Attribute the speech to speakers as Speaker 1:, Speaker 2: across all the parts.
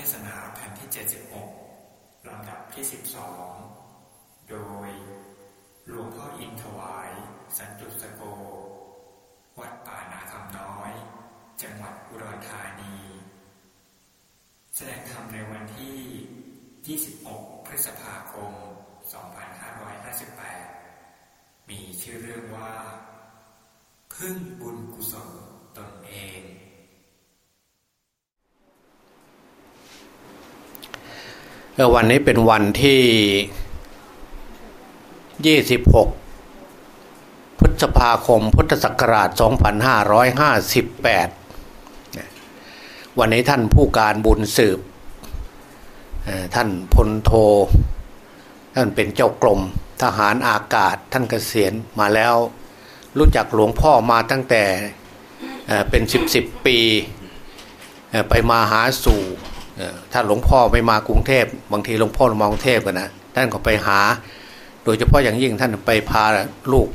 Speaker 1: เทศนาแผ่นที่ 76 ลำดับที่ 12 โดย หลวงพ่ออินถวาย สันตุสโก วัดป่านาคำน้อย จังหวัดอุดรธานี แสดงธรรมในวันที่ 26 พฤษภาคม 2558 มีชื่อเรื่องว่า พึ่งบุญกุศลตนเอง
Speaker 2: วันนี้เป็นวันที่ 26 พฤษภาคม พุทธศักราช 2558 วันนี้ท่านผู้การบุญสืบ ท่านพลโท ท่านเป็นเจ้ากรมทหารอากาศท่านเกษียณมาแล้วรู้จักหลวงพ่อมาตั้งแต่เป็นสิบสิบปี ไปมาหาสู่ ถ้าหลวงพ่อไม่มากรุงเทพบางทีหลวงพ่อมากรุงเทพกันนะท่านก็ไปหา โดยเฉพาะอย่างยิ่งท่านไปพาลูก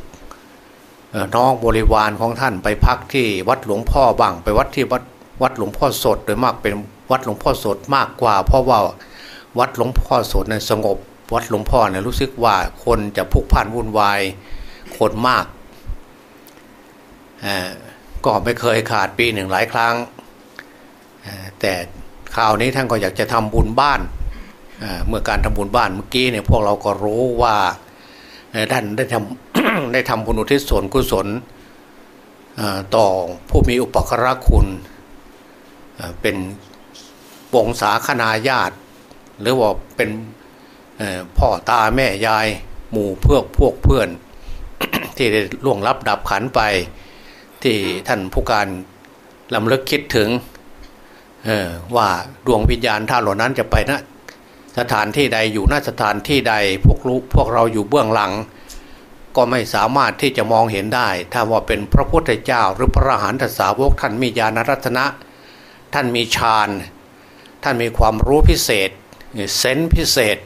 Speaker 2: น้องบริวารของท่านไปพักที่วัดหลวงพ่อบ้างไปวัดที่วัดวัดหลวงพ่อสดโดยมากเป็นวัดหลวงพ่อสดมากกว่า เพราะว่าวัดหลวงพ่อสดเนี่ยสงบ วัดหลวงพ่อเนี่ยรู้สึกว่าคนจะพุกพ่านวุ่นวายคนมากก็ไม่เคยขาดปีหนึ่งหลายครั้งแต่ คราวนี้ท่านก็อยากจะทำบุญบ้านเมื่อการทำบุญบ้านเมื่อกี้เนี่ยพวกเราก็รู้ว่าท่านได้ทำได้ทำบุญอุทิศส่วนกุศลต่อผู้มีอุปกรคุณเป็นวงศาคณาญาติ หรือว่าเป็นพ่อตาแม่ยาย หมู่เพื่อพวกเพื่อน ที่ได้ล่วงลับดับขันไป ที่ท่านผู้การลำลึกคิดถึง ว่าดวงวิญญาณท่านเหล่านั้นจะไปนะสถานที่ใดอยู่ณสถานที่ใดพวกรู้พวกเราอยู่เบื้องหลัง ก็ไม่สามารถที่จะมองเห็นได้ ถ้าว่าเป็นพระพุทธเจ้าหรือพระหันตสาวกท่านมีญาณรัตนะ ท่านมีฌานท่านมีความรู้พิเศษเซนพิเศษ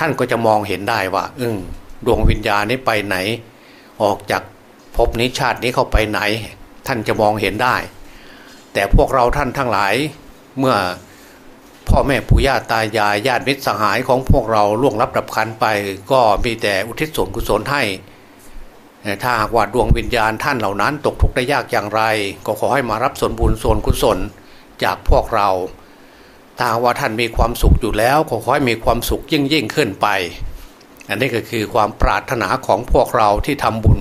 Speaker 2: ท่านก็จะมองเห็นได้ว่าอึ้งดวงวิญญาณนี้ไปไหน ออกจากภพนี้ชาตินี้เข้าไปไหน ท่านจะมองเห็นได้ แต่พวกเราท่านทั้งหลาย เมื่อพ่อแม่ปู่ย่าตายายญาติมิตรสหายของพวกเราล่วงรับดับขันไป ก็มีแต่อุทิศส่วนกุศลให้ถ้าหากว่าดวงวิญญาณท่านเหล่านั้น ตกทุกข์ได้ยากอย่างไร ก็ขอให้มารับส่วนบุญส่วนกุศลจากพวกเราถ้าว่าท่านมีความสุขอยู่แล้วก็ขอให้มีความสุขยิ่งยิ่งขึ้นไป อันนี้ก็คือความปรารถนาของพวกเราที่ทำบุญ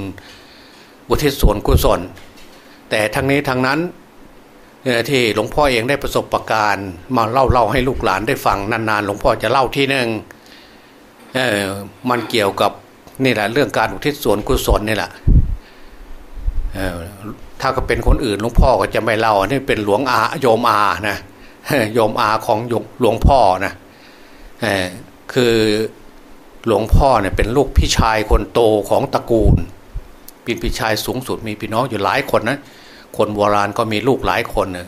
Speaker 2: อุทิศส่วนกุศล แต่ทั้งนี้ทั้งนั้น ที่หลวงพ่อเองได้ประสบประการมาเล่าเล่าให้ลูกหลานได้ฟังนานๆ หลวงพ่อจะเล่าที่หนึ่งมันเกี่ยวกับนี่แหละเรื่องการอุทิศส่วนกุศลนี่แหละถ้าก็เป็นคนอื่นหลวงพ่อก็จะไม่เล่านี่เป็นหลวงอาโยมอานะโยมอาของหลวงพ่อนะคือหลวงพ่อเนี่ยเป็นลูกพี่ชายคนโตของตระกูลเป็นพี่ชายสูงสุดมีพี่น้องอยู่หลายคนนะ คนโบราณก็มีลูกหลายคนนะ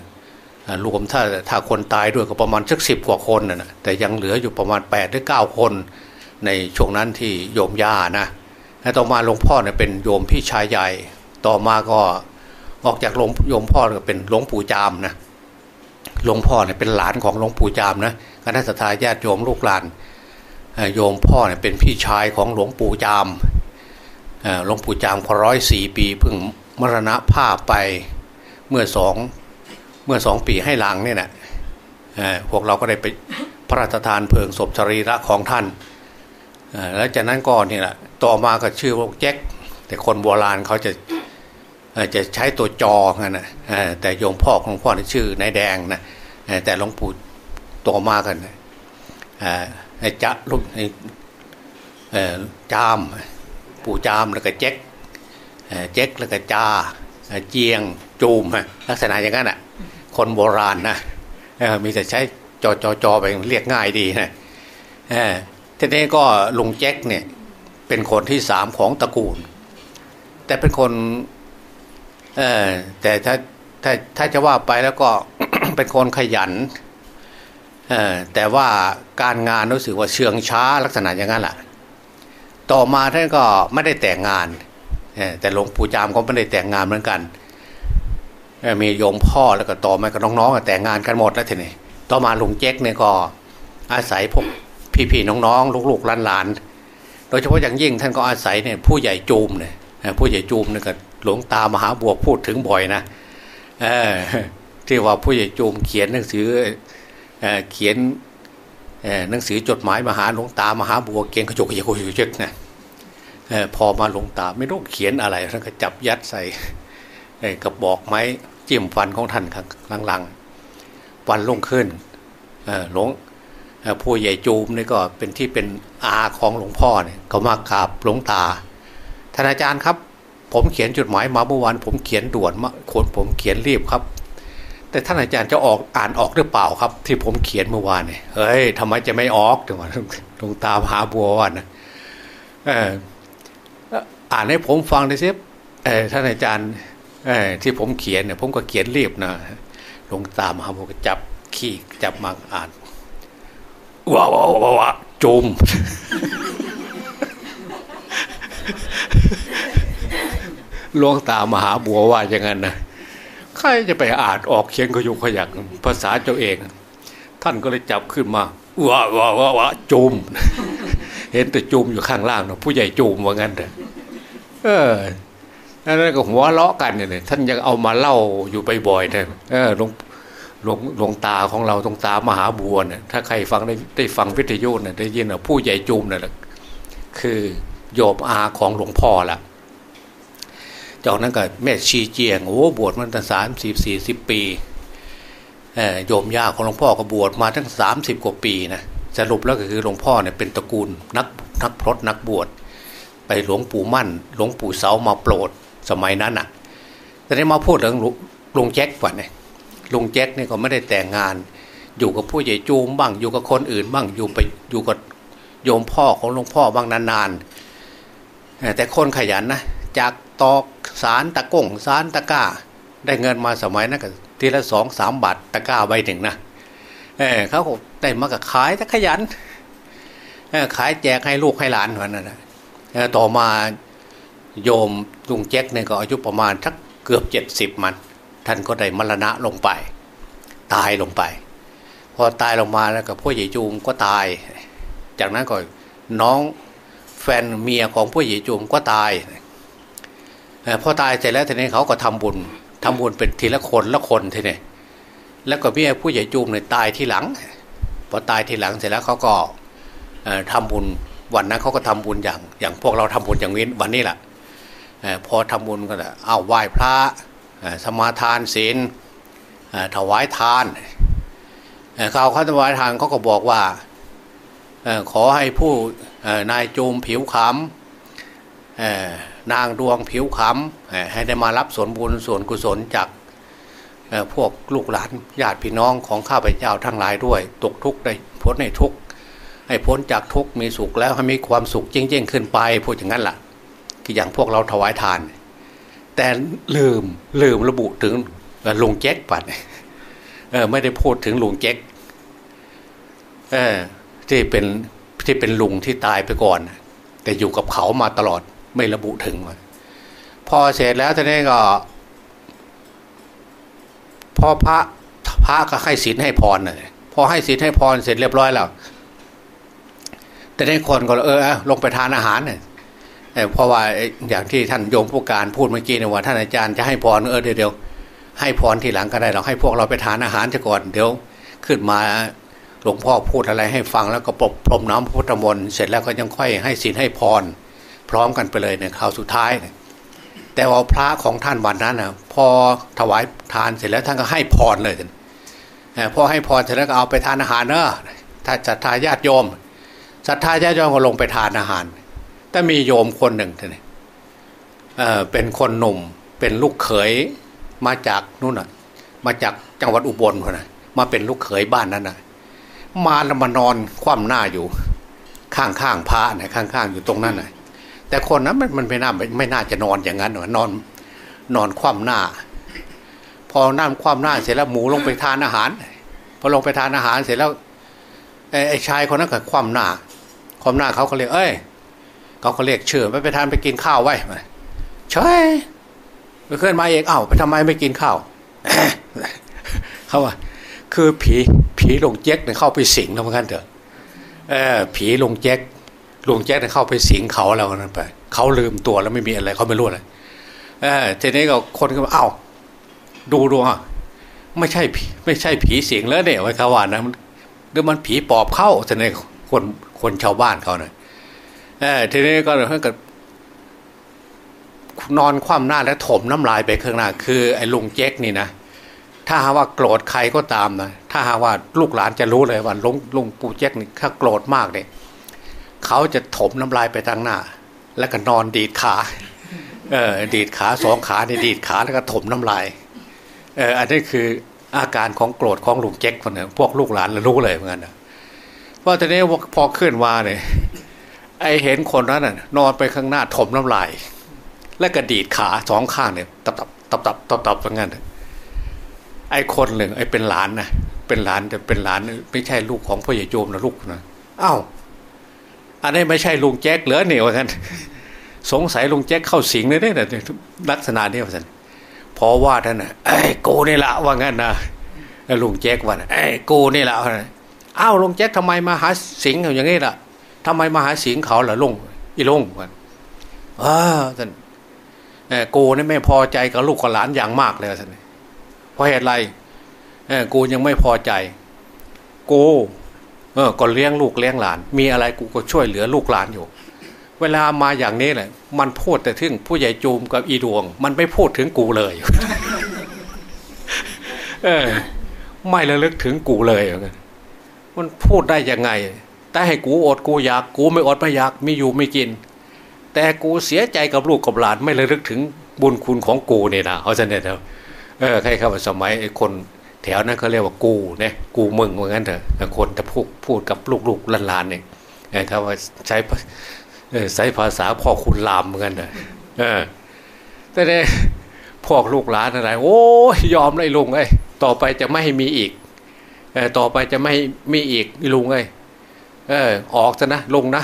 Speaker 2: รวมถ้าถ้าคนตายด้วยก็ประมาณสักสิบกว่าคนนะแต่ยังเหลืออยู่ประมาณ8ปดหรือเก้าคน ในช่วงนั้นที่โยมย่านะแล้วต่อมาหลวงพ่อเนี่ยเป็นโยมพี่ชายใหญ่ ต่อมาก็ออกจากหลวงโยมพ่อก็เป็นหลวงปู่จามนะหลวงพ่อเนี่ยเป็นหลานของหลวงปู่จามนะคณะสัตยาติโยมลูกหลานโยมพ่อเนี่ยเป็นพี่ชายของหลวงปู่จามหลวงปู่จามพอร้อยสี่ปีเพิ่งมรณะภาพไป มื่อสองเมื่อสองปีให้หลังเนี่ยนะพวกเราก็ได้ไปพระราชทานเพลิงศพสรีระของท่านแล้วจากนั้นก็นี่แหละต่อมาก็ชื่อว่าแจ็คแต่คนโบราณเขาจะจะใช้ตัวจอกันนะแต่โยมพ่อของพ่อชื่อนายแดงนะแต่หลวงปู่ต่อมากันไอ้จะลูกไอ้จาม ปู่จามแล้วก็แจ็คแจ็คแล้วก็จา เจียงจูมลักษณะอย่างนั้นอะ คนโบราณนะมีแต่ใช้จอจอจอไปเรียกง่ายดีนะทีนี้ก็ลุงแจ็คเนี่ยเป็นคนที่สามของตระกูล แต่เป็นคนเออแต่ถ้าถ้าถ้าจะว่าไปแล้วก็เป็นคนขยันเออแต่ว่าการงานรู้สึกว่าเชื่องช้าลักษณะอย่างนั้นแหละต่อมาท่านก็ไม่ได้แต่งงาน แต่หลวงปู่จามก็ไม่ได้แต่งงานเหมือนกันมีโยมพ่อแล้วก็ต่อมากับน้องๆแต่งงานกันหมดแล้วทีนี้ต่อมาหลุงเจ๊กเนี่ยก็อาศัยพวกพี่ๆน้องๆลูกๆหลานๆโดยเฉพาะอย่างยิ่งท่านก็อาศัยเนี่ยผู้ใหญ่จูมเนี่ยผู้ใหญ่จูมเนี่ยก็หลวงตามหาบัวพูดถึงบ่อยนะที่ว่าผู้ใหญ่จูมเขียนหนังสือเขียนหนังสือจดหมายมาหาหลวงตามหาบัวเกียนกระจกกระจกกระจกนะ พอมาหลวงตาไม่รู้เขียนอะไรท่านก็จับยัดใส่กระบอกไม้จิ้มฟันของท่านหลังๆวันลงขึ้นหลวงผู้ใหญ่จูมนี่ก็เป็นที่เป็นอาของหลวงพ่อเนี่ยเขามากราบหลวงตาท่านอาจารย์ครับ ผมเขียนจดหมายมาเมื่อวานผมเขียนด่วนมาคนผมเขียนรีบครับ แต่ท่านอาจารย์จะออกอ่านออกหรือเปล่าครับ ที่ผมเขียนเมื่อวานเนี่ยเฮ้ยทำไมจะไม่ออกถึงว่าหลวงตาหาบัววันนะ อ่านให้ผมฟังได้สิท่านอาจารย์ที่ผมเขียนเนี่ยผมก็เขียนรีบนะหลวงตามหาบัวก็จับขี้จับมาอ่านว้าวว้าวว้าจุมหลวงตามหาบัวว่าอย่างนั้นนะใครจะไปอ่านออกเขียนก็ยุขยักภาษาเจ้าเอง ท่านก็เลยจับขึ้นมาว้าว้าว้าว้าจุมเห็นแต่จุมอยู่ข้างล่างนะผู้ใหญ่จุมว่างั้นเถอะ เออนั่นก็หัวเลาะกันเนี่ยท่านยังเอามาเล่าอยู่บ่อยๆเนี่ยเออหลวงหลวงหลวงตาของเราตรงตามหาบัวเนี่ยถ้าใครฟังได้ได้ฟังวิทยุเนี่ยได้ยินว่าผู้ใหญ่จุมเนี่ยคือโยบอาของหลวงพ่อละจากนั้นก็แม่ชีเจียงโอ้บวชมาตั้งสามสิบสี่สิบปีโยมย่าของหลวงพ่อก็บวชมาทั้งสามสิบกว่าปีนะสรุปแล้วก็คือหลวงพ่อเนี่ยเป็นตระกูลนักนักพรตนักบวช ไปหลวงปู่มั่น หลวงปู่เสามาโปรดสมัยนั้นอะแต่ได้มาพูดเรื่องลุงแจ็คก่อนเนี่ยลุงแจ็คเนี่ยก็ไม่ได้แต่งงาน อยู่กับผู้ใหญ่จูมบ้าง อยู่กับคนอื่นบ้างอยู่ไปอยู่กับโยมพ่อของหลวงพ่อบ้างนานๆแต่คนขยันนะจากตอกสารตะก้งสารตะก้า ได้เงินมาสมัยนั้นก็ทีละสองสามบาทตะก้าใบหนึ่งนะเออเขาได้มากับขายแต่ขยันขายแจกให้ลูกให้หลานวันนั้นนะ ต่อมาโยมลุงแจ็คเนี่ยก็อายุประมาณสักเกือบเจ็ดสิบมัน ท่านก็ได้มรณะลงไป ตายลงไป พอตายลงมาแล้วกับพ่อใหญ่จูมก็ตาย จากนั้นก็น้องแฟนเมียของพ่อใหญ่จูมก็ตายพอตายเสร็จแล้วทีนี้เขาก็ทำบุญทำบุญเป็นทีละคนละคนทีนี้แล้วก็เมียผู้ใหญ่จูมเนี่ยตายที่หลังพอตายทีหลังเสร็จแล้วเขาก็ทำบุญ วันนั้นเขาก็ทำบุญอย่างอย่างพวกเราทำบุญอย่างนี้วันนี้แหละพอทำบุญก็เอาไหว้พระสมาทานศีลถวายทานเขาเขาถวายทานเขาก็บอกว่าขอให้ผู้นายจูมผิวขำนางดวงผิวขำให้ได้มารับส่วนบุญส่วนกุศลจากพวกลูกหลานญาติพี่น้องของข้าพเจ้าทั้งหลายด้วย ตกทุกข์ได้พ้นในทุกข์ ให้พ้นจากทุกข์มีสุขแล้วให้มีความสุขยิ่งๆขึ้นไปพูดอย่างนั้นแหละคืออย่างพวกเราถวายทาน แต่ลืมลืมระบุถึงลุงแจ็คปัดเออไม่ได้พูดถึงลุงแจ็คเออที่เป็นที่เป็นลุงที่ตายไปก่อน แต่อยู่กับเขามาตลอดไม่ระบุถึงพอเสร็จแล้วท่านนี้ก็พอพระพระก็ให้ศีลให้พรเลยพอให้ศีลให้พรเสร็จเรียบร้อยแล้ว แต่ในคนก็เออลงไปทานอาหารเนี่ยเพราะว่าอย่างที่ท่านโยมผู้การพูดเมื่อกี้เนี่ยว่าท่านอาจารย์จะให้พรเออเดี๋ยวให้พรทีหลังก็ได้เราให้พวกเราไปทานอาหารจะก่อนเดี๋ยวขึ้นมาหลวงพ่อพูดอะไรให้ฟังแล้วก็ปรบพรมน้ำพุทธมนต์เสร็จแล้วก็ยังค่อยให้ศีลให้พร พร้อมกันไปเลยเนี่ยคราวสุดท้ายเนี่ยแต่ว่าพระของท่านวันนั้นนะพอถวายทานเสร็จแล้วท่านก็ให้พรเลยพอให้พรเสร็จแล้วก็เอาไปทานอาหารเนอะถ้าศรัทาญาติโยม ศรัทธาญาติโยมก็ลงไปทานอาหาร แต่มีโยมคนหนึ่งท่านเเป็นคนหนุ่มเป็นลูกเขยมาจากนู่นน่ะ มาจากจังหวัดอุบลคนน่ะมาเป็นลูกเขยบ้านนั้นน่ะ มาแล้วมานอนคว่ำหน้าอยู่ ข้างข้างพระนะข้างข้างอยู่ตรงนั้นน่ะ แต่คนนั้นมันมันไม่น่าไม่น่าจะนอนอย่างนั้นหรอนอน นอนคว่ำหน้า พอนั่งคว่ำหน้าเสร็จแล้วหมูลงไปทานอาหาร พอลงไปทานอาหารเสร็จแล้วไอ้ชายคนนั้นก็คว่ำหน้า คว่ำหน้าเขาก็เรียกเอ้ยเขาก็เรียกเชื่อไปไปทานไปกินข้าวไว้ใช่ไปเคลื่อนมาเองเอ้าไปทำไมไม่กินข้าวเขาว่า คือผีผีลงแจ๊กเนี่ยเข้าไปสิงแล้วเหมือนกันเถอะเออผีลงแจ๊กลงแจ๊กเนี่ยเข้าไปสิงเขาแล้วนั่นไปเขาลืมตัวแล้วไม่มีอะไรเขาไม่รู้อะไรเออทีนี้ก็คนก็เอ้าดูดูอะไม่ใช่ผีไม่ใช่ผีสิงแล้วเนี่ยไว้เขาว่านะหรือมันผีปอบเข้าทีนี้ คนคนชาวบ้านเขาเนะเออทีนี้ก็เกิดนอนคว่ำหน้าแล้วถมน้ำลายไปข้างหน้า คือไอ้ลุงแจ๊กนี่นะถ้าหาว่าโกรธใครก็ตามนะถ้าหาว่าลูกหลานจะรู้เลยว่าลุงลุงปู่แจ๊กนี่ถ้าโกรธมากเนี่ยเขาจะถมน้ำลายไปทางหน้า แล้วก็นอนดีดขาเออดีดขาสองขาเนี่ดีดขาแล้วก็ถมน้ำลายเอออันนี้คืออาการของโกรธของลุงแจ็คคนนึงพวกลูกหลานรู้เลยเหมือนกันนะ พราตอนนี้พอขึ้นมาเนี่ยไอเห็นคนนั้นน่ะนอนไปข้างหน้าถมน้ำลาย แล้วก็ดีดขาสองข้างเนี่ยตับตับตับตับตับตับอย่างนั้นไอคนหนึ่งไอเป็นหลานนะเป็นหลานแต่เป็นหลานไม่ใช่ลูกของพ่อใหญ่โจมนะลูกนะอ้าวอันนี้ไม่ใช่ลุงแจ็คเหลือเหนียว่ากันสงสัยลุงแจ็คเข้าสิงเลยเนี่ยลักษณะนี้ว่าสันพอว่าท่านน่ะไอ้กูนี่ละว่างั้นนะลุงแจ็คว่าไอ้กูนี่ละ อ้าวลุงแจ็คทำไมมาหาสิงเขาอย่างนี้ล่ะทำไมมาหาสิงเขาล่ะลุงอีลุงว่าอ้าท่านกูนี่ไม่พอใจกับลูกกับหลานอย่างมากเลยท่านเพราะเหตุไรกูยังไม่พอใจ กูเออก็เลี้ยงลูกเลี้ยงหลาน มีอะไรกูก็ช่วยเหลือลูกหลานอยู่ เวลามาอย่างนี้แหละมันพูดแต่ถึงผู้ใหญ่จูมกับอีดวง มันไม่พูดถึงกูเลย เออ ไม่ระลึกถึงกูเลยเหมือนกัน มันพูดได้ยังไง แต่ให้กูอดกูอยากกูไม่อดไม่อยากไม่อยู่ไม่กิน แต่กูเสียใจกับลูกกับหลานไม่ระลึกถึงบุญคุณของกูเนี่ยนะเขาจะเนี่ยเออใครเข้ามาสมัยคนแถวนั้นเขาเรียกว่ากูเนี่ยกูมึงเหมือนกันเถอะคนจะพูดพูดกับลูกๆหลานๆเนี่ยเขาว่าใช้ใช้ภาษาพ่อคุณลามเหมือนกันเถอะเออแต่เนี่ยพวกลูกหลานอะไร โอ้ยยอมเลยลุงไอ้ต่อไปจะไม่ให้มีอีก ต่อไปจะไม่มีอีกลุงไอ้เออออกซะนะลุงนะ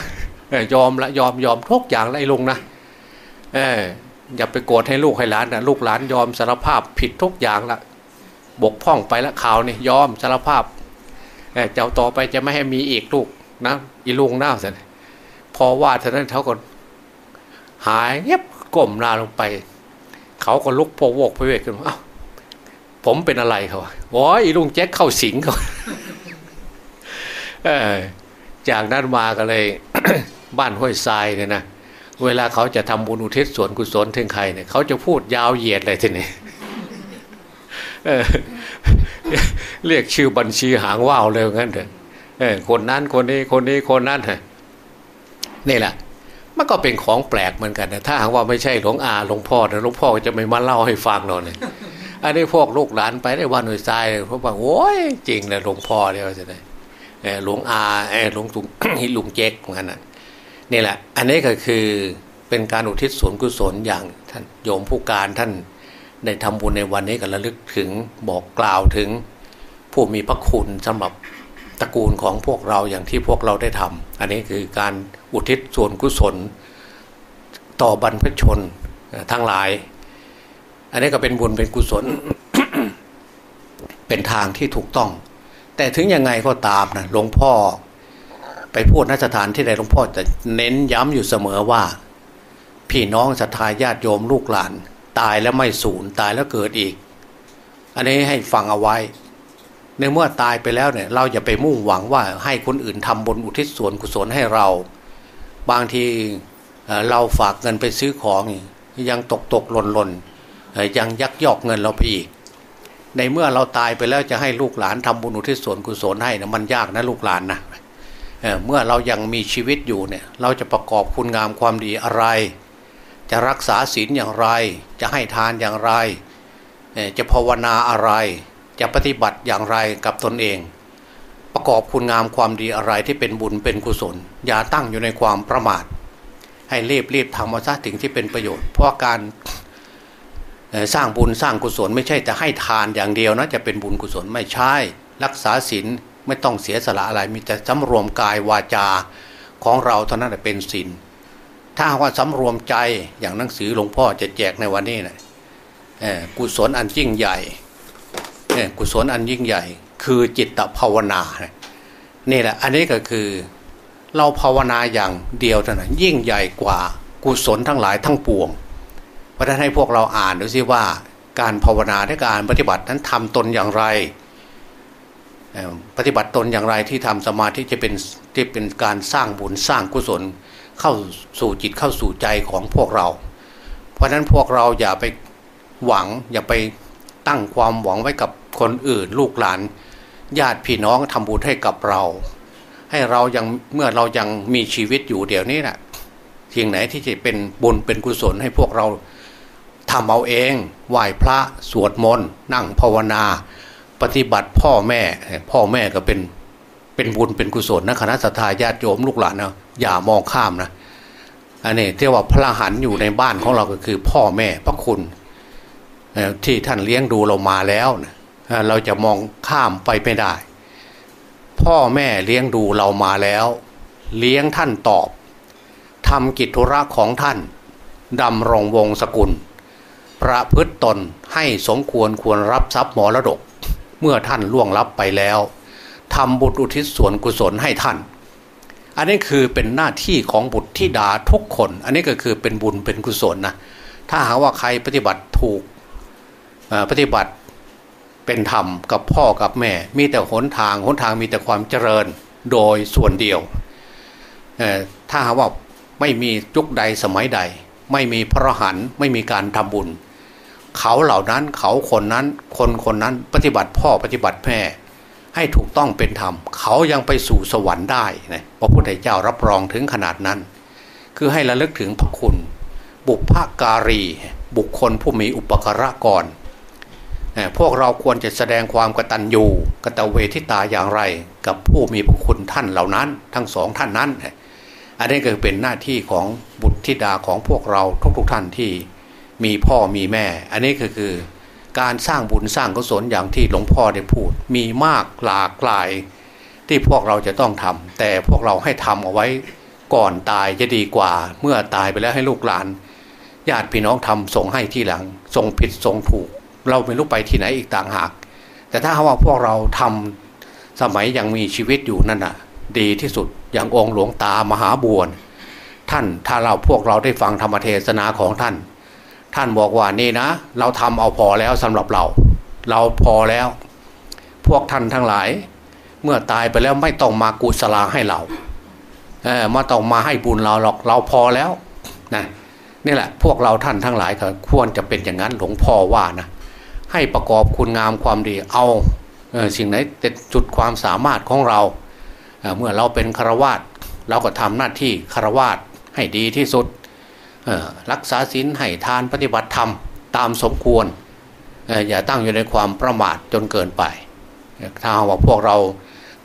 Speaker 2: ยอมละยอมยอมทุกอย่างเลยลุงนะเอออย่าไปโกรธให้ลูกให้หลานนะลูกหลานยอมสารภาพผิดทุกอย่างละบกพร่องไปล้วข่าวนี่ยอมสารภาพเจ้าต่อไปจะไม่ให้มีอีกลูกนะอีลุงหน้าสิพอว่าเท่านั้นเขาก็หายเงียบก้มหน้าลงไป เขาก็ลุกโพวกไปเวกขึ้นอ้า ผมเป็นอะไรเขาโอ้ยอีลุงแจ็คเข้าสิงเขาจากนั้นมาก็เลย บ้านห้วยทรายเนี่ยนะเวลาเขาจะทำบุญอุทิศส่วนกุศลถึงใครเนี่ยเขาจะพูดยาวเหยียดเลยทีนี้เรียกชื่อบัญชีหางว่าวเลยงั้นเถอะคนนั้นคนนี้คนนี้คนนั้นเถอะนี่แหละมันก็เป็นของแปลกเหมือนกันนะถ้าหากว่าไม่ใช่หลวงอาหลวงพ่อนะหลวงพ่อจะไม่มาเล่าให้ฟังหรอกเนี่ย อันนี้พวกลูกหลานไปได้วันหน่วยทรายเพราะว่าโอ้ยจริงเลยหลวงพ่อเนี่ยจะได้หลวงอาหลวงตุงลุงเจ๊กเหมือนกันนะนี่แหละ อันนี้ก็คือเป็นการอุทิศส่วนกุศลอย่างท่านโยมผู้การท่านได้ทำบุญในวันนี้ก็ระลึกถึงบอกกล่าวถึงผู้มีพระคุณสำหรับตระกูลของพวกเราอย่างที่พวกเราได้ทำอันนี้คือการอุทิศส่วนกุศล ต่อบรรพชนทั้งหลาย อันนี้ก็เป็นบุญเป็นกุศล เป็นทางที่ถูกต้อง แต่ถึงยังไงก็ตามนะหลวงพ่อ ไปพูดนสถานที่ใดหลวงพ่อจะเน้นย้ำอยู่เสมอว่า พี่น้องศรัทธาญาติโยมลูกหลาน ตายแล้วไม่สูญตายแล้วเกิดอีก อันนี้ให้ฟังเอาไว้ ในเมื่อตายไปแล้วเนี่ย เราอย่าไปมุ่งหวังว่าให้คนอื่นทำบุญอุทิศส่วนกุศลให้เรา บางทีเราฝากเงินไปซื้อของยังตกตกหล่นหล่น ยังยักยอกเงินเราไปอีก ในเมื่อเราตายไปแล้วจะให้ลูกหลานทำบุญอุทิศส่วนกุศลให้นะมันยากนะลูกหลานนะเมื่อเรายังมีชีวิตอยู่เนี่ย เราจะประกอบคุณงามความดีอะไร จะรักษาศีลอย่างไร จะให้ทานอย่างไร จะภาวนาอะไร จะปฏิบัติอย่างไรกับตนเอง ประกอบคุณงามความดีอะไรที่เป็นบุญเป็นกุศล อย่าตั้งอยู่ในความประมาทให้เรียบรีบทำมาซะถึงที่เป็นประโยชน์เพราะการ สร้างบุญสร้างกุศลไม่ใช่แต่ให้ทานอย่างเดียวนะจะเป็นบุญกุศลไม่ใช่ รักษาศีลไม่ต้องเสียสละอะไรมีแต่สำรวมกายวาจาของเราเท่านั้นเป็นศีลถ้าว่าสำรวมใจอย่างหนังสือหลวงพ่อจะแจกในวันนี้นะกุศลอันยิ่งใหญ่กุศลอันยิ่งใหญ่ คือจิตภาวนานี่แหละอันนี้ก็คือเราภาวนาอย่างเดียวเท่านั้นยิ่งใหญ่กว่ากุศลทั้งหลายทั้งปวง ราะนั้นให้พวกเราอ่านดูซิว่าการภาวนาและการปฏิบัตินั้นทำตนอย่างไร ปฏิบัติตนอย่างไรที่ทำสมาธิจะเป็นที่เป็นการสร้างบุญสร้างกุศลเข้าสู่จิตเข้าสู่ใจของพวกเรา เพราะฉะนั้นพวกเราอย่าไปหวังอย่าไปตั้งความหวังไว้กับคนอื่นลูกหลาน ญาติพี่น้องทำบุญให้กับเรา ให้เรายังเมื่อเรายังมีชีวิตอยู่เดี๋ยวนี้นะ่ะสิ่งไหนที่จะเป็นบุญเป็นกุศลให้พวกเรา ทำเอาเองไหว้พระสวดมนต์นั่งภาวนา ปฏิบัติพ่อแม่พ่อแม่ก็เป็นเป็นบุญเป็นกุศลนะคณะสัตยาญาติโยมลูกหลานนะอย่ามองข้ามนะอันนี้ที่ว่าพระหันอยู่ในบ้านของเราก็คือพ่อแม่พระคุณที่ท่านเลี้ยงดูเรามาแล้วเราจะมองข้ามไปไม่ได้ พ่อแม่เลี้ยงดูเรามาแล้ว เลี้ยงท่านตอบทำกิจธุระของท่านดำรงวงศกุล ประพฤติตนให้สมควรควรรับทรัพย์มรดก เมื่อท่านล่วงลับไปแล้วทำบุตรอุทิศส่วนกุศลให้ท่าน อันนี้คือเป็นหน้าที่ของบุตรธิดาทุกคน อันนี้ก็คือเป็นบุญเป็นกุศลนะถ้าหากว่าใครปฏิบัติถูกปฏิบัติเป็นธรรมกับพ่อกับแม่ มีแต่หนทางหนทางมีแต่ความเจริญโดยส่วนเดียวถ้าหากว่าไม่มียุคใดสมัยใด ไม่มีพระหันไม่มีการทำบุญ เขาเหล่านั้นเขาคนนั้น คนคนนั้นปฏิบัติพ่อปฏิบัติแม่ ให้ถูกต้องเป็นธรรม เขายังไปสู่สวรรค์ได้นะพระพุทธเจ้ารับรองถึงขนาดนั้น คือให้ระลึกถึงพระคุณ บุพการี บุคคลผู้มีอุปการะก่อนพวกเราควรจะแสดงความกตัญญูกตเวทิตาอย่างไร กับผู้มีพระคุณท่านเหล่านั้น ทั้งสองท่านนั้น อันนี้ก็เป็นหน้าที่ของบุตรธิดาของพวกเราทุกๆทท่านที่ มีพ่อมีแม่ อันนี้ก็คือการสร้างบุญสร้างกุศลอย่างที่หลวงพ่อได้พูด มีมากหลากหลาย ที่พวกเราจะต้องทำแต่พวกเราให้ทำเอาไว้ก่อนตายจะดีกว่า เมื่อตายไปแล้วให้ลูกหลาน ญาติพี่น้องทำส่งให้ที่หลังส่งผิดส่งถูก เราไม่รู้ไปที่ไหนอีกต่างหาก แต่ถ้าว่าพวกเราทำสมัยยังมีชีวิตอยู่นั่นน่ะ ดีที่สุดอย่างองค์หลวงตามหาบวนท่านถ้าเราพวกเราได้ฟังธรรมเทศนาของท่าน ท่านบอกว่านี่นะ เราทำเอาพอแล้วสำหรับเรา เราพอแล้ว พวกท่านทั้งหลาย เมื่อตายไปแล้วไม่ต้องมากุศลาให้เราเออมาต้องมาให้บุญเราหรอกเราพอแล้วนะนี่แหละ พวกเราท่านทั้งหลายควรจะเป็นอย่างนั้นหลวงพ่อว่านะให้ประกอบคุณงามความดีเอาเออสิ่งไหนเป็นจุดความสามารถของเราเเมื่อเราเป็นคาวาสเราก็ทำหน้าที่คาวาสให้ดีที่สุด รักษาศีลให้ทานปฏิบัติธรรมตามสมควรอย่าตั้งอยู่ในความประมาทจนเกินไป ถ้าว่าพวกเรา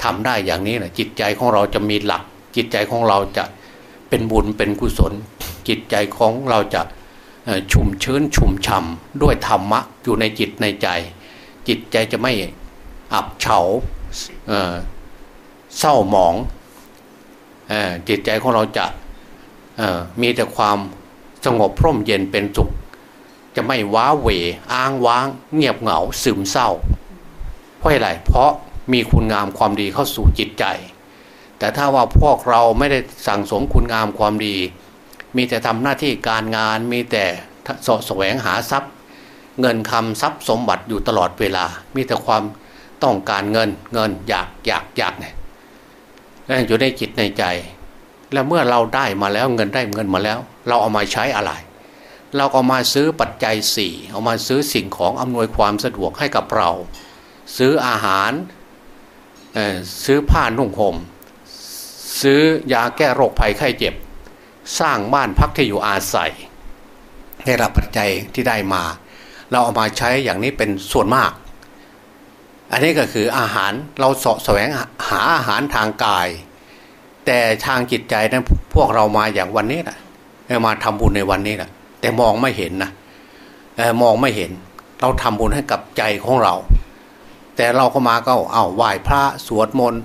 Speaker 2: ทำได้อย่างนี้นะจิตใจของเราจะมีหลัก จิตใจของเราจะเป็นบุญเป็นกุศล จิตใจของเราจะชุ่มชื้นชุ่มฉ่าด้วยธรรมะอยู่ในจิตในใจ จิตใจจะไม่อับเฉาเศร้าหมองจิตใจของเราจะมีแต่ความ สงบพร่มเย็นเป็นสุข จะไม่ว้าเหวอ้างว้าง เงียบเหงาซึมเศร้า เพราะอะไรเพราะมีคุณงามความดีเข้าสู่จิตใจ แต่ถ้าว่าพวกเราไม่ได้สั่งสมคุณงามความดี มีแต่ทำหน้าที่การงานมีแต่สะแสวงหาทรัพย์ เงินคำทรัพย์สมบัติอยู่ตลอดเวลา มีแต่ความต้องการเงินเงินอยากอยากอยากเนี่ยอยู่ในจิตในใจ และเมื่อเราได้มาแล้วเงินได้เงินมาแล้ว เราเอามาใช้อะไร เราเอามาซื้อปัจจัยสี่เอามาซื้อสิ่งของอำนวยความสะดวกให้กับเรา ซื้ออาหารซื้อผ้านุ่งห่มซื้อยาแก้โรคภัยไข้เจ็บ สร้างบ้านพักที่อยู่อาศัย ได้รับปัจจัยที่ได้มา เราเอามาใช้อย่างนี้เป็นส่วนมาก อันนี้ก็คืออาหารเราสะแสวงหาอาหารทางกาย แต่ทางจิตใจนั้นพวกเรามาอย่างวันนี้นะมาทำบุญในวันนี้นะแต่มองไม่เห็นนะมองไม่เห็น เราทำบุญให้กับใจของเรา แต่เราก็มาก็เอาไหว้พระสวดมนต์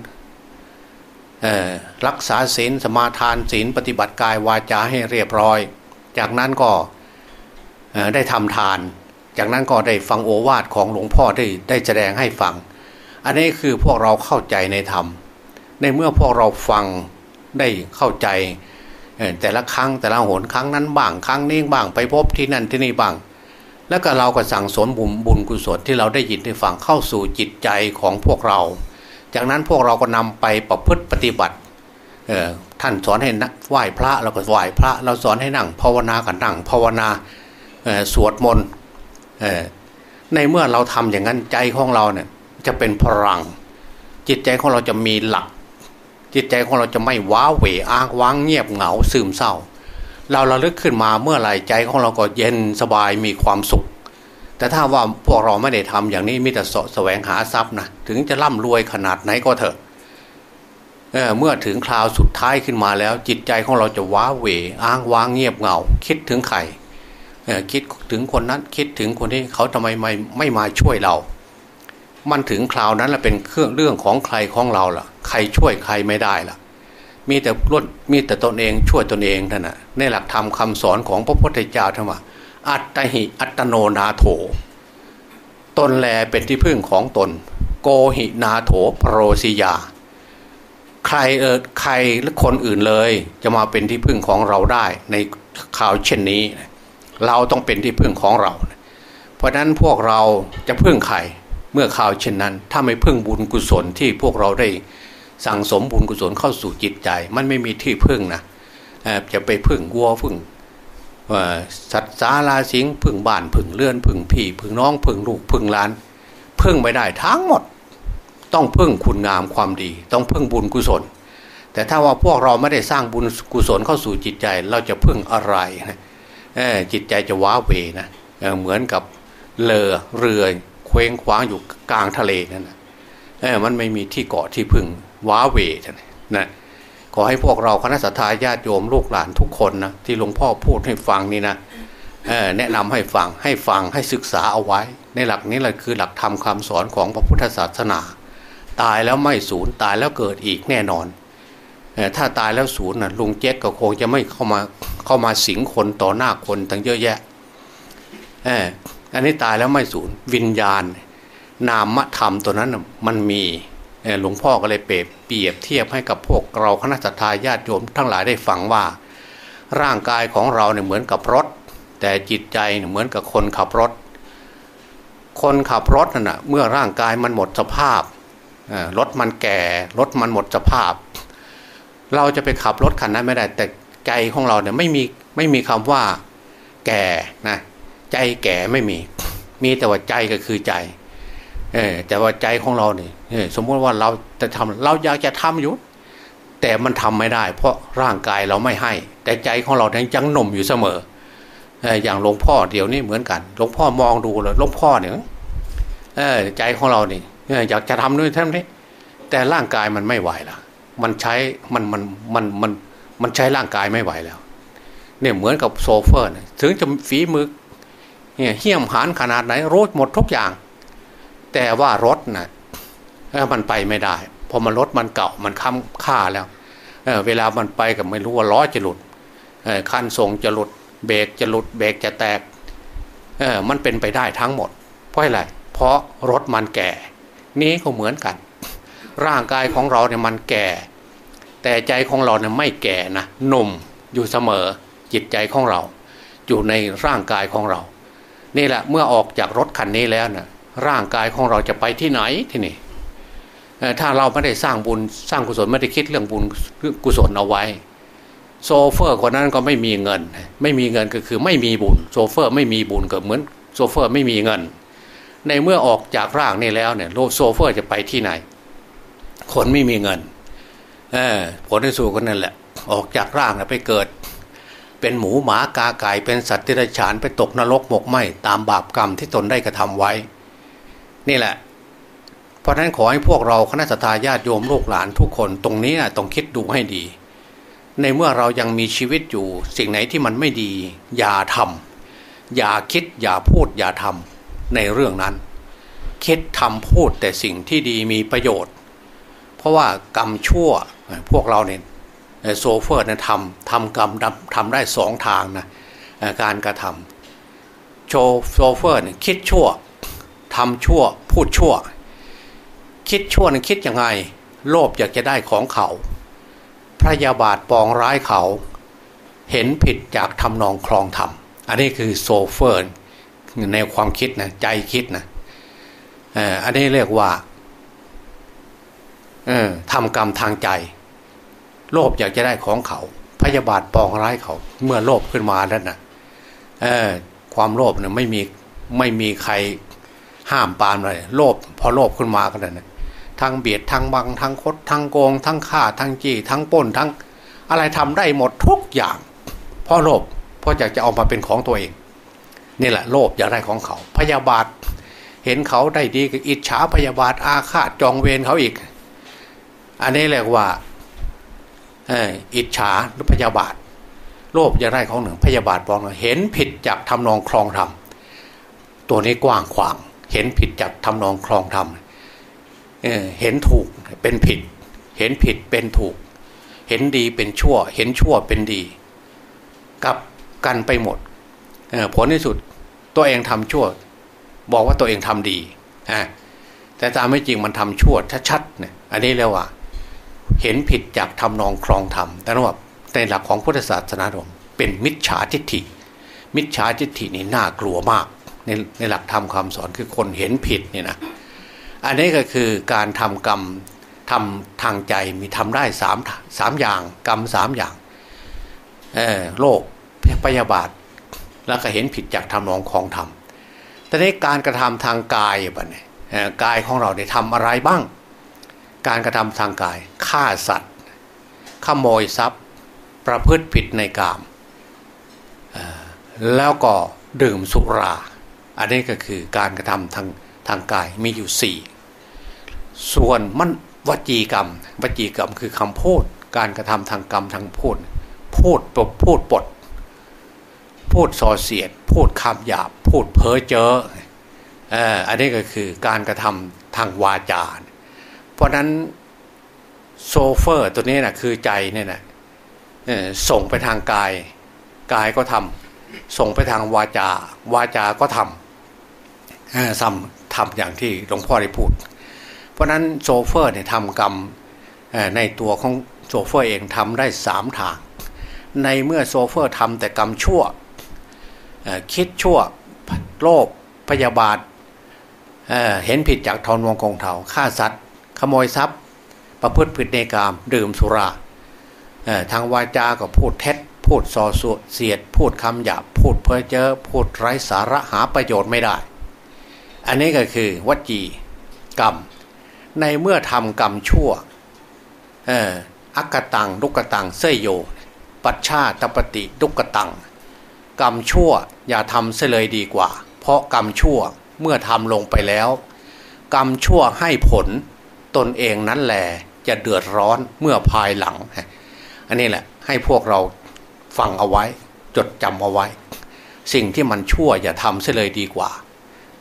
Speaker 2: รักษาศีลสมาทานศีลปฏิบัติกายวาจาให้เรียบร้อย จากนั้นก็ได้ทำทาน จากนั้นก็ได้ฟังโอวาทของหลวงพ่อได้ได้แสดงให้ฟัง อันนี้คือพวกเราเข้าใจในธรรม ในเมื่อพวกเราฟังได้เข้าใจ แต่ละครั้งแต่ละหนครั้งนั้นบ้างครั้งนี้บ้างไปพบที่นั่นที่นี่บ้าง แล้วก็เราก็สั่งสมบุญบุญกุศลที่เราได้ยินได้ฟังเข้าสู่จิตใจของพวกเรา จากนั้นพวกเราก็นำไปประพฤติปฏิบัติท่านสอนให้ไหว้พระเราก็ไหว้พระ เราสอนให้นั่งภาวนากันนั่งภาวนาสวดมนต์ในเมื่อเราทำอย่างนั้นใจของเราเนี่ยจะเป็นพลัง จิตใจของเราจะมีหลัก จิตใจของเราจะไม่ว้าเหวอ้างว้างเงียบเหงาซึมเศร้า เราระลึกขึ้นมาเมื่อไหร่ใจของเราก็เย็นสบายมีความสุข แต่ถ้าว่าพวกเราไม่ได้ทำอย่างนี้มิแต่สแสวงหาทรัพย์นะถึงจะร่ำรวยขนาดไหนก็เถอะเเมื่อถึงคราวสุดท้ายขึ้นมาแล้ว จิตใจของเราจะว้าเหวอ้างว้างเงียบเหงา คิดถึงใครคิดถึงคนนั้นคิดถึงคนที่เขาทำไมไม่ไม่มาช่วยเรา มันถึงคราวนั้นแหละเป็นเครื่องเรื่องของใครของเราล่ะ ใครช่วยใครไม่ได้ล่ะ มีแต่ล้นมีแต่ตนเองช่วยตนเองท่านน่ะในหลักธรรมคาสอนของพระพุทธเจ้าท่านว่าอัตหิอัตโนนาโถ ตนแลเป็นที่พึ่งของตน โกหินาโถโปรสิยา ใครเออใครหรือคนอื่นเลย จะมาเป็นที่พึ่งของเราได้ ในข่าวเช่นนี้ เราต้องเป็นที่พึ่งของเรา เพราะนั้นพวกเราจะพึ่งใคร เมื่อข่าวเช่นนั้น ถ้าไม่พึ่งบุญกุศลที่พวกเราได้สั่งสมบุญกุศลเข้าสู่จิตใจ มันไม่มีที่พึ่งนะจะไปพึ่งวัวพึ่งสัตว์สาลาสิงพึ่งบ้านพึ่งเลื่อนพึ่งพี่พึ่งน้องพึ่งลูกพึ่งหลาน พึ่งไม่ได้ทั้งหมด ต้องพึ่งคุณงามความดี ต้องพึ่งบุญกุศล แต่ถ้าว่าพวกเราไม่ได้สร้างบุญกุศลเข้าสู่จิตใจ เราจะพึ่งอะไรนะจิตใจจะว้าเวนะเเหมือนกับเลอเรือ เคว้งคว้างอยู่กลางทะเลนั่นนะมันไม่มีที่เกาะที่พึ่งว้าเวนะขอให้พวกเราคณะสัตยาญาติโยมลูกหลานทุกคนนะที่หลวงพ่อพูดให้ฟังนี่นะแนะนำให้ฟังให้ฟังให้ศึกษาเอาไว้ ในหลักนี้แหละคือหลักธรรมคาสอนของพระพุทธศาสนา ตายแล้วไม่สูญตายแล้วเกิดอีกแน่นอนถ้าตายแล้วศูนย์นะลุงเจ๊กก็คงจะไม่เข้ามาเข้ามาสิงคนต่อหน้าคนตั้งเยอะแยะ อันนี้ตายแล้วไม่สูญวิญญาณ นามธรรมตัวนั้นมันมีหลวงพ่อก็เลยเปรียบเปรียบเทียบให้กับพวกเราคณะสัตยาญาติโยมทั้งหลายได้ฟังว่า ร่างกายของเราเนี่ยเหมือนกับรถ แต่จิตใจเเหมือนกับคนขับรถ คนขับรถนั่นนะเมื่อร่างกายมันหมดสภาพรถมันแก่รถมันหมดสภาพ เราจะไปขับรถคันนั้นไม่ได้ แต่ใจของเราเนี่ยไม่มีไม่มีคำว่า แก่นะ ใจแก่ไม่มี มีแต่ว่าใจก็คือใจเออแต่ว่าใจของเราเนี่ยสมมติว่าเราจะทำเราอยากจะทำอยู่ แต่มันทำไม่ได้ เพราะร่างกายเราไม่ให้ แต่ใจของเรายังจังหนุ่มอยู่เสมออย่างหลวงพ่อเดี๋ยวนี้เหมือนกันหลวงพ่อมองดูเลยหลวงพ่อเนี่ยใจของเราเนี่ยอยากจะทำด้วยท่านนี้แต่ร่างกายมันไม่ไหวละมันใช้มันมันมันมันมันใช้ร่างกายไม่ไหวแล้ว เนี่ยเหมือนกับโซเฟอร์ถึงจะฝีมือ เนี่ยเหี้ยมหานขนาดไหนรู้หมดทุกอย่าง แต่ว่ารถนะ่ะมันไปไม่ได้พอมันรถมันเก่ามันค้ำค่าแล้วเเวลามันไปกับไม่รู้ว่าล้อจะหลุดคันส่งจะหลุดเบรกจะหลุดเบรกจะแตกเออมันเป็นไปได้ทั้งหมด เพราะอะไรเพราะรถมันแก่ นี้ก็เหมือนกัน ร่างกายของเราเนี่ยมันแก่ แต่ใจของเราเนี่ยไม่แก่นะหนุ่มอยู่เสมอจิตใจของเรา อยู่ในร่างกายของเรา นี่แหละเมื่อออกจากรถคันนี้แล้วนะ่ะร่างกายของเราจะไปที่ไหนที่นี่ถ้าเราไม่ได้สร้างบุญสร้างกุศลไม่ได้คิดเรื่องบุญกุศลเอาไว้ โซเฟอร์คนนั้นก็ไม่มีเงิน ไม่มีเงินก็คือไม่มีบุญ โซเฟอร์ไม่มีบุญก็เหมือนโซเฟอร์ไม่มีเงิน ในเมื่อออกจากร่างนี้แล้วเนี่ยโซเฟอร์จะไปที่ไหน คนไม่มีเงินผลที่สุดก็นั่นแหละ ออกจากร่างไปเกิด เป็นหมูหมากาไก่เป็นสัตว์เดรัจฉานไปตกนรกหมกไหม้ตามบาปกรรมที่ตนได้กระทำไว้ นี่แหละ เพราะฉะนั้นขอให้พวกเราคณะศรัทธาญาติโยมลูกหลานทุกคนตรงนี้ต้องคิดดูให้ดี ในเมื่อเรายังมีชีวิตอยู่ สิ่งไหนที่มันไม่ดี อย่าทำอย่าคิดอย่าพูดอย่าทำในเรื่องนั้น คิดทำพูดแต่สิ่งที่ดีมีประโยชน์ เพราะว่ากรรมชั่วพวกเราเนี่ย โซเฟอร์เนี่ยทำทำกรรมทำได้สองทางนะการกระทำโชโซเฟอร์เนี่ยคิดชั่วทำชั่วพูดชั่ว คิดชั่วนั้นคิดยังไง โลภอยากจะได้ของเขาพระยาบาทปองร้ายเขา เห็นผิดจากทำนองคลองธรรมอันนี้คือโซเฟอร์ในความคิดนะใจคิดนะอันนี้เรียกว่าทำกรรมทางใจ โลภอยากจะได้ของเขา พยาบาทปองร้ายเขา เมื่อโลภขึ้นมาแล้วนะความโลภเนี่ยไม่มีไม่มีใครห้ามปามเลยโลภพอโลภขึ้นมาก็เลยนะทั้งเบียดทั้งบังทั้งคดทั้งโกง ทั้งฆ่าทั้งจี้ทั้งป้นทั้งอะไรทำได้หมดทุกอย่างเพราะโลภเพราะอยากจะเอามาเป็นของตัวเองนี่แหละโลภอยากได้ของเขา พยาบาทเห็นเขาได้ดีก็อิจฉาพยาบาทอาฆาตจองเวรเขาอีก อันนี้เรียกว่า อิจฉาหรือพยาบาท โลภอยากได้ของหนึ่งพยาบาทบอกเห็นผิดจากทำนองคลองธรรมตัวนี้กว้างขวาง เห็นผิดจากทำนองคลองธรรมเห็นถูกเป็นผิด เห็นผิดเป็นถูก เห็นดีเป็นชั่ว เห็นชั่วเป็นดีกับกันไปหมดผลที่สุดตัวเองทำชั่ว บอกว่าตัวเองทำดีแต่ตามไม่จริงมันทำชั่วชัดๆเนี่ยอันนี้เรียกว่า เห็นผิดจากทำนองคลองธรรมแต่ว่าในหลักของพุทธศาสนาผมเป็นมิจฉาทิฏฐิ มิจฉาทิฏฐินี่น่ากลัวมาก ในในหลักธรรมคำสอนคือคนเห็นผิดเนี่ยนะอันนี้ก็คือการทำกรรมทำทางใจมีทำได้สามสามอย่างกรรมสามอย่างโลกพยาบาท แล้วก็เห็นผิดจากทำนองของธรรมแต่ในการกระทำทางกายแบบนี้กายของเราได้ทำอะไรบ้าง การกระทำทางกายฆ่าสัตว์ขโมยทรัพย์ ประพฤติผิดในกาม แล้วก็ดื่มสุรา อันนี้ก็คือการกระทำทางทางกายมีอยู่สี่ส่วนมันวจีกรรมวจีกรรมคือคำพูดการกระทำทางกรรมทางพูด พูดปพูดปด พูดส่อเสียด พูดคำหยาบ พูดเพ้อเจ้ออันนี้ก็คือการกระทำทางวาจา เพราะนั้นโซเฟอร์ตัวนี้นะคือใจเนี่ยนะส่งไปทางกาย กายก็ทำส่งไปทางวาจา วาจา ก็ทำซ้ำทำอย่างที่หลวงพ่อได้พูด เพราะนั้นโซเฟอร์เนี่ยทำกรรมในตัวของโซเฟอร์เองทำได้สามทาง ในเมื่อโซเฟอร์ทำแต่กรรมชั่วคิดชั่วโลภพยาบาทเเห็นผิดจากทอนวงกงเถาฆ่าสัตว์ ขโมยทรัพย์ ประพฤติผิดในกามดื่มสุราทางวาจาก็พูดเท็จ พูดส่อเสียด พูดคำหยาบพูดเพ้อเจ้อพูดไร้สาระหาประโยชน์ไม่ได้ อันนี้ก็คือวัจีกรรม ในเมื่อทำกรรมชั่วอักตังลุกตังเสยโย ปัชชาตปฏิลุกตัง กรรมชั่วอย่าทำเสเลยดีกว่า เพราะกรรมชั่วเมื่อทำลงไปแล้ว กรรมชั่วให้ผล ตนเองนั้นแหละจะเดือดร้อนเมื่อภายหลัง อันนี้แหละให้พวกเราฟังเอาไว้ จดจำเอาไว้ สิ่งที่มันชั่วอย่าทำเสียเลยดีกว่า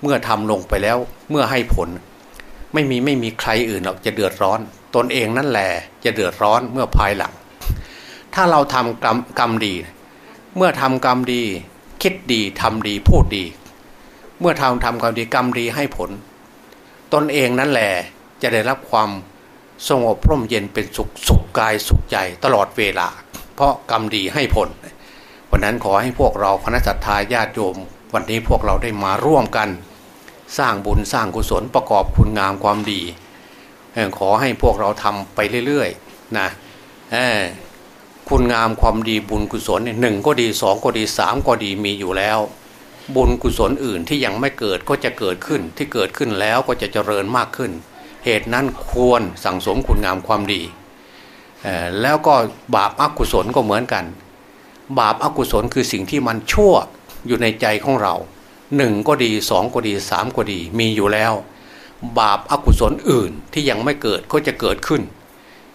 Speaker 2: เมื่อทำลงไปแล้วเมื่อให้ผล ไม่มีไม่มีใครอื่นหรอกจะเดือดร้อน ตนเองนั่นแหละจะเดือดร้อนเมื่อภายหลัง ถ้าเราทำกรรมกรรมดี เมื่อทำกรรมดี คิดดีทำดีพูดดี เมื่อทำทำกรรมดีกรรมดีให้ผล ตนเองนั่นแหละ จะได้รับความสงบพร่มเย็นเป็นสุขสุขกายสุขใจตลอดเวลา เพราะกรรมดีให้ผลวันนั้นขอให้พวกเราคณะสัตยาญาติโยม วันนี้พวกเราได้มาร่วมกัน สร้างบุญสร้างกุศลประกอบคุณงามความดีขอให้พวกเราทำไปเรื่อยๆนะคุณงามความดีบุญกุศลหนึ่งก็ดีสองก็ดีสามก็ดีมีอยู่แล้ว บุญกุศลอื่นที่ยังไม่เกิดก็จะเกิดขึ้นที่เกิดขึ้นแล้วก็จะเจริญมากขึ้น เหตุนั้นควรสั่งสมคุณงามความดี แล้วก็บาปอกุศลก็เหมือนกัน บาปอกุศลคือสิ่งที่มันชั่วอยู่ในใจของเราหนึ่งก็ดีสองก็ดีสามก็ดีมีอยู่แล้ว บาปอากุศลอื่นที่ยังไม่เกิดก็จะเกิดขึ้น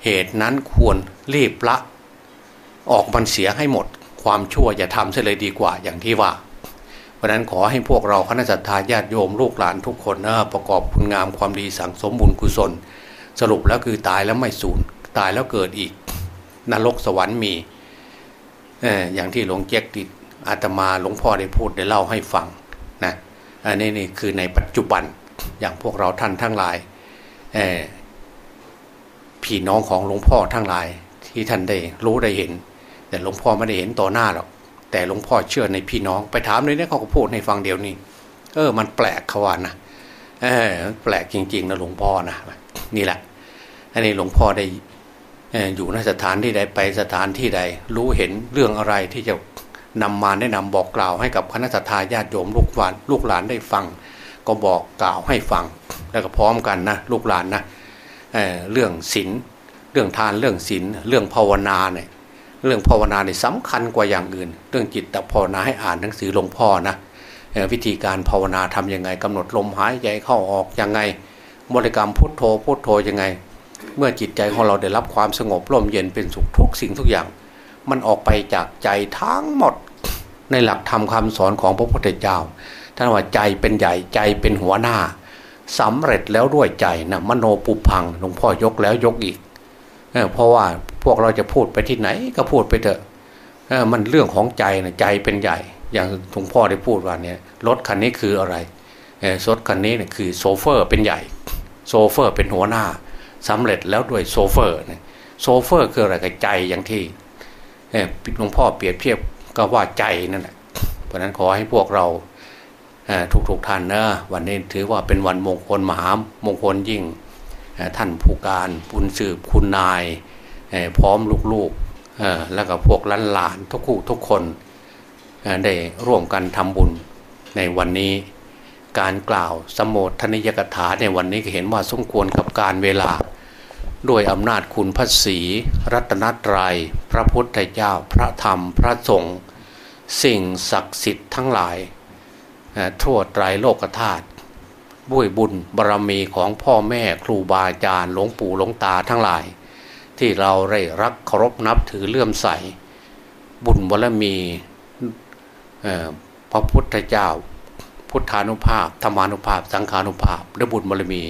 Speaker 2: เหตุนั้นควรรีบละ ออกมันเสียให้หมด ความชั่วอย่าทำเสียเลยดีกว่าอย่างที่ว่า ราะนั้นขอให้พวกเราคณะสัตยาญาติโยมลูกหลานทุกคนนะประกอบคุณงามความดีสั่งสมบุญกุศล สรุปแล้วคือตายแล้วไม่สูญตายแล้วเกิดอีก นรกสวรรค์มีอย่างที่หลวงเจ๊กติดอาตมาหลวงพ่อได้พูดได้เล่าให้ฟังนะอันนี้นี่คือในปัจจุบันอย่างพวกเราท่านทั้งหลายพี่น้องของหลวงพ่อทั้งหลายที่ท่านได้รู้ได้เห็น แต่หลวงพ่อไม่ได้เห็นต่อหน้าหรอก แต่หลวงพ่อเชื่อในพี่น้องไปถามเลยเนี่ยเขาก็พูดให้ฟังเดียวนี้ เออ มันแปลกขวานะเออแปลกจริง ๆนะหลวงพ่อนะนี่แหละ อันนี้หลวงพ่อได้อยู่ในสถานที่ใดไปสถานที่ใด รู้เห็นเรื่องอะไรที่จะนำมาแนะนำบอกกล่าวให้กับคณะทาญาติโยมลูกหลานลูกหลานได้ฟัง ก็บอกกล่าวให้ฟัง แล้วก็พร้อมกันนะลูกหลานนะเเรื่องศีลเรื่องทานเรื่องศีลเรื่องภาวนาเนี่ย เรื่องภาวนาเนี่ยสำคัญกว่าอย่างอื่น เรื่องจิตตภาวนาให้อ่านหนังสือหลวงพ่อนะวิธีการภาวนาทํำยังไงกำหนดลมหายใจเข้าออกยังไงบริกรรมพุทโธพุทโธยังไง เมื่อจิตใจของเราได้รับความสงบร่มเย็นเป็นสุขทุกสิ่งทุกอย่าง มันออกไปจากใจทั้งหมดในหลักธรรมคาสอนของพระพุทธเจ้าท่านว่าใจเป็นใหญ่ใจเป็นหัวหน้าสำเร็จแล้วด้วยใจนะมโนปุพังหลวงพ่อ ยกแล้วยกอีกเพราะว่า วกเราจะพูดไปที่ไหนก็พูดไปเถอะมันเรื่องของใจนะใจเป็นใหญ่ อย่างหลวงพ่อได้พูดว่าเนี่ยรถคันนี้คืออะไรรถคันนี้เนี่ยคือโซเฟอร์เป็นใหญ่ โซเฟอร์เป็นหัวหน้าสำเร็จแล้วด้วยโซเฟอร์เนี่ยโซเฟอร์คืออะไรก็ใจอย่างที่หลวงพ่อเปรียบเทียบก็ว่าใจนั่นแหละเพราะนั้นขอให้พวกเราทุกๆท่านนะวันนี้ถือว่าเป็นวันมงคลมหามงคลยิ่งท่านผู้การบุญสืบคุณนาย พร้อมลูกๆแล้วก็พวกล้านหลานทุกคู่ทุกคนได้ร่วมกันทำบุญในวันนี้การกล่าวสมโภชนิยกถาในวันนี้ก็เห็นว่าสมควรกับการเวลา ด้วยอำนาจคุณพระศีรัตนตรยัย พระพุทธเจ้าพระธรรมพระสงฆ์สิ่งศักดิ์สิทธิ์ทั้งหลายทั่วไตรโลกธาตุบุญบุญบารรมีของพ่อแม่ครูบาอาจารย์หลวงปู่หลวงตาทั้งหลาย ที่เราได้รักเคารพนับถือเลื่อมใส บุญบารมีพระพุทธเจ้า พุทธานุภาพธรรมานุภาพ สังขานุภาพและบุญบารรมี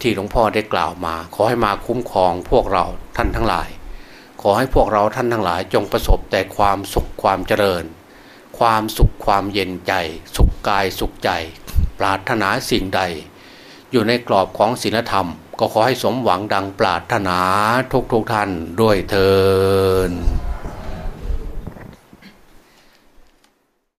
Speaker 2: ที่หลวงพ่อได้กล่าวมา ขอให้มาคุ้มครองพวกเราท่านทั้งหลาย ขอให้พวกเราท่านทั้งหลาย จงประสบแต่ความสุขความเจริญ ความสุขความเย็นใจ สุขกายสุขใจ ปรารถนาสิ่งใด อยู่ในกรอบของศีลธรรม ก็ขอให้สมหวังดังปรารถนาทุกทุกท่านด้วยเทอ